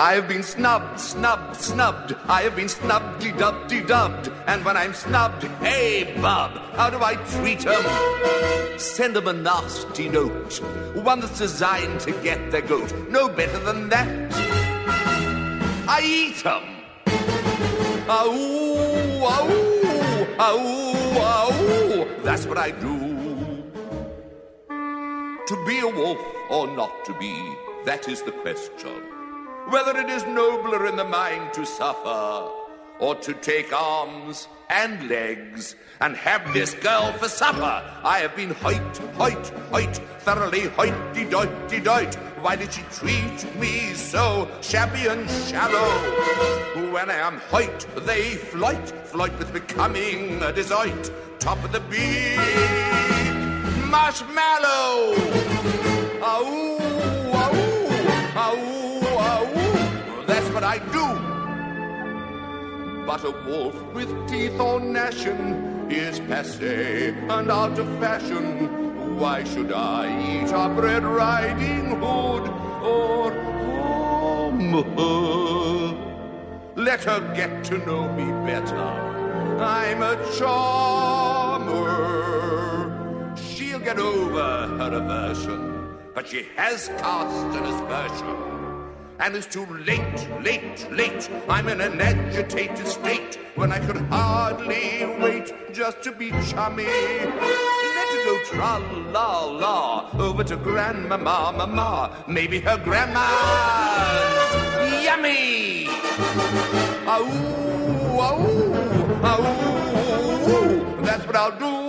I have been snubbed, snubbed, snubbed. I have been snubbed, dubbed, dubbed. And when I'm snubbed, hey, bub, how do I treat 'em? Send 'em a nasty note, one that's designed to get their goat. No better than that. I eat 'em. Ow, ow, ow, ow. That's what I do. To be a wolf or not to be, that is the question whether it is nobler in the mind to suffer or to take arms and legs and have this girl for supper. I have been hoit, hoit, hoit, thoroughly hoity-doity-doit. Why did she treat me so shabby and shallow? When I am hoit, they flight, flight with becoming a desoit. Top of the beat, marshmallow. What I do. But a wolf with teeth all gnashing is passe and out of fashion. Why should I eat up Red Riding Hood or home? Let her get to know me better. I'm a charmer. She'll get over her aversion, but she has cast an aspersion and it's too late, late, late. I'm in an agitated state when I could hardly wait just to be chummy. Let it go tra la la over to grandmama, mama. Maybe her grandma's yummy. Ow, ow, ow, that's what I'll do.